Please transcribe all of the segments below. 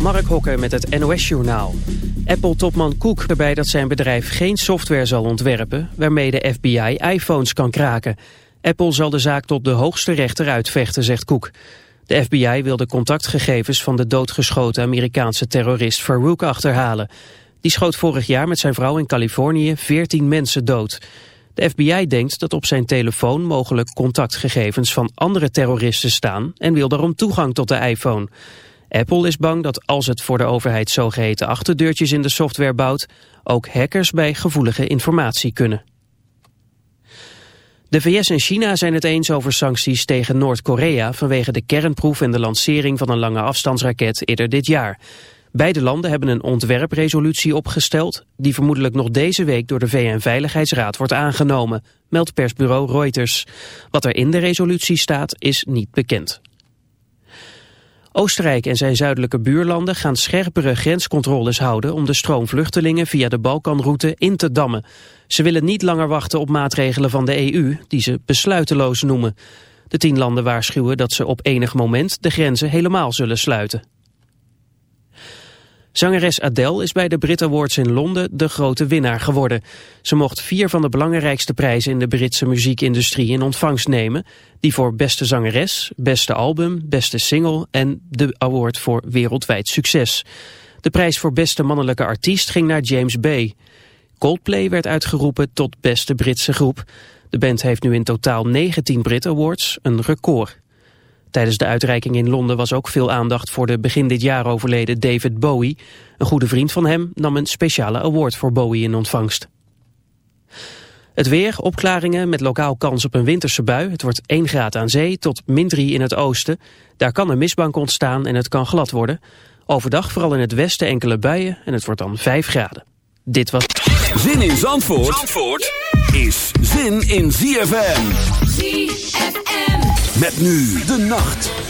Mark Hokker met het NOS-journaal. Apple-topman Cook erbij dat zijn bedrijf geen software zal ontwerpen... waarmee de FBI iPhones kan kraken. Apple zal de zaak tot de hoogste rechter uitvechten, zegt Cook. De FBI wil de contactgegevens van de doodgeschoten Amerikaanse terrorist Farouk achterhalen. Die schoot vorig jaar met zijn vrouw in Californië 14 mensen dood. De FBI denkt dat op zijn telefoon mogelijk contactgegevens van andere terroristen staan... en wil daarom toegang tot de iPhone... Apple is bang dat als het voor de overheid zogeheten achterdeurtjes in de software bouwt, ook hackers bij gevoelige informatie kunnen. De VS en China zijn het eens over sancties tegen Noord-Korea vanwege de kernproef en de lancering van een lange afstandsraket eerder dit jaar. Beide landen hebben een ontwerpresolutie opgesteld die vermoedelijk nog deze week door de VN-veiligheidsraad wordt aangenomen, meldt persbureau Reuters. Wat er in de resolutie staat is niet bekend. Oostenrijk en zijn zuidelijke buurlanden gaan scherpere grenscontroles houden om de stroom vluchtelingen via de Balkanroute in te dammen. Ze willen niet langer wachten op maatregelen van de EU, die ze besluiteloos noemen. De tien landen waarschuwen dat ze op enig moment de grenzen helemaal zullen sluiten. Zangeres Adele is bij de Brit Awards in Londen de grote winnaar geworden. Ze mocht vier van de belangrijkste prijzen in de Britse muziekindustrie in ontvangst nemen. Die voor beste zangeres, beste album, beste single en de award voor wereldwijd succes. De prijs voor beste mannelijke artiest ging naar James Bay. Coldplay werd uitgeroepen tot beste Britse groep. De band heeft nu in totaal 19 Brit Awards, een record. Tijdens de uitreiking in Londen was ook veel aandacht voor de begin dit jaar overleden David Bowie. Een goede vriend van hem nam een speciale award voor Bowie in ontvangst. Het weer, opklaringen met lokaal kans op een winterse bui. Het wordt 1 graad aan zee tot min 3 in het oosten. Daar kan een mistbank ontstaan en het kan glad worden. Overdag vooral in het westen enkele buien en het wordt dan 5 graden. Dit was... Zin in Zandvoort, Zandvoort is zin in ZFM. ZFM. Met nu de nacht.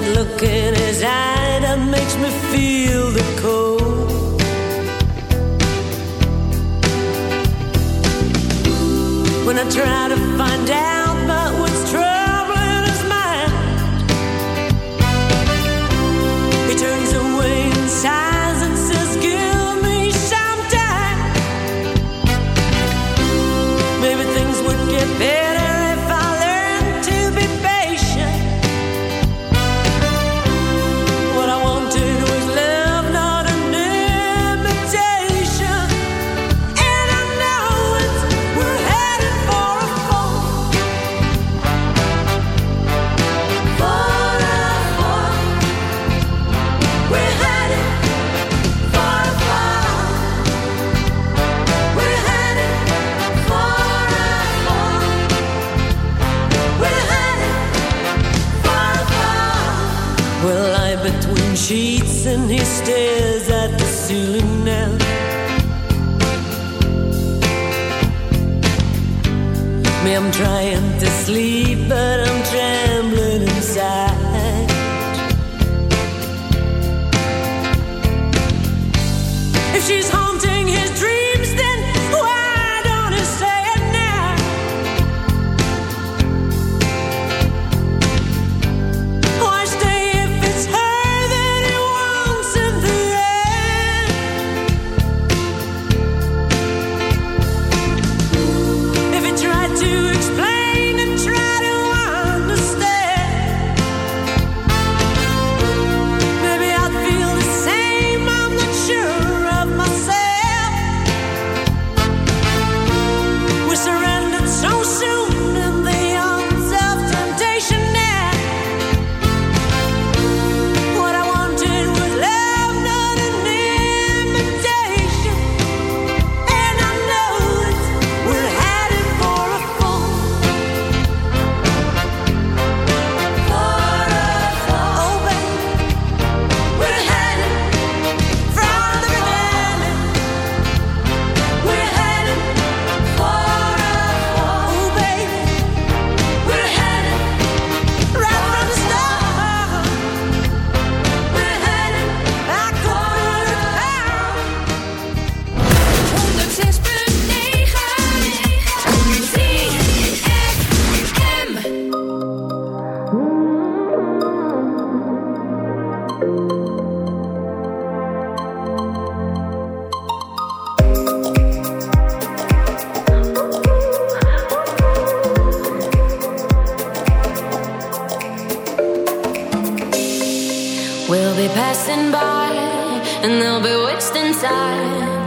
that look in his eye that makes me feel the cold. and he stares at the ceiling now. I'm trying to sleep, but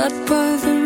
Zat the.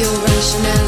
your rationality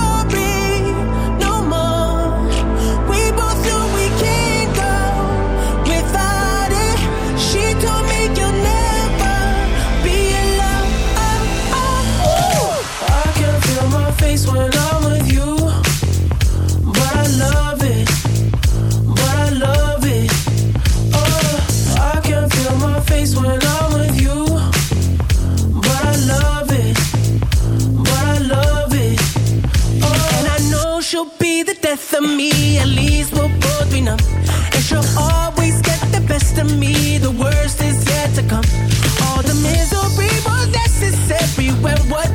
Always get the best of me, the worst is yet to come. All the misery was necessary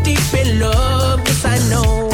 deep in love. I know,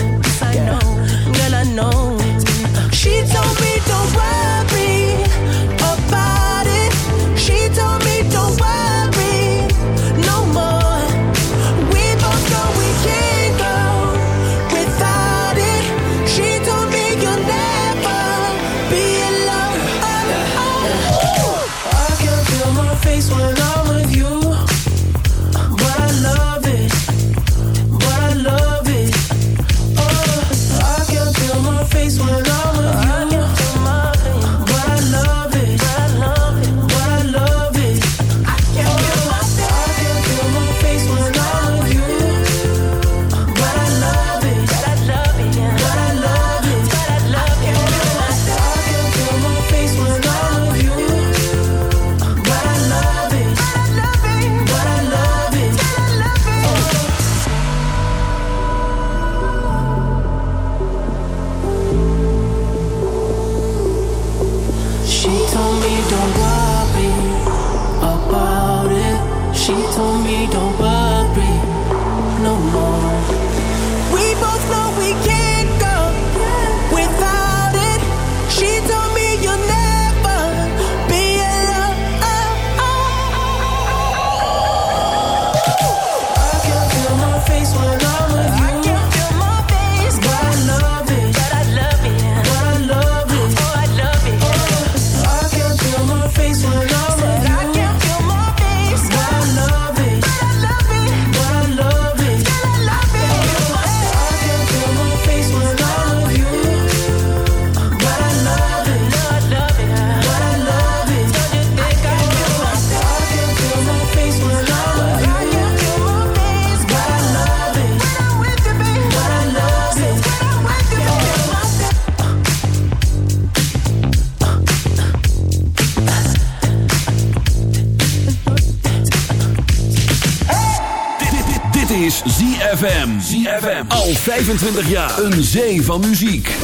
25 jaar. Een zee van muziek.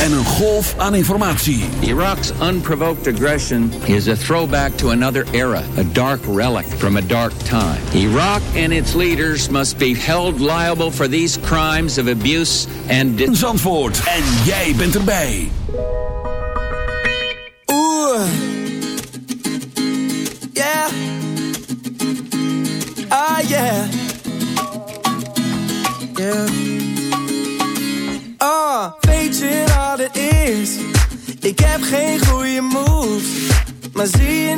En een golf aan informatie. Iraq's unprovoked aggression is a throwback to another era. A dark relic from a dark time. Iraq and its leaders must be held liable for these crimes of abuse and... Zandvoort. En jij bent erbij.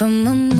from a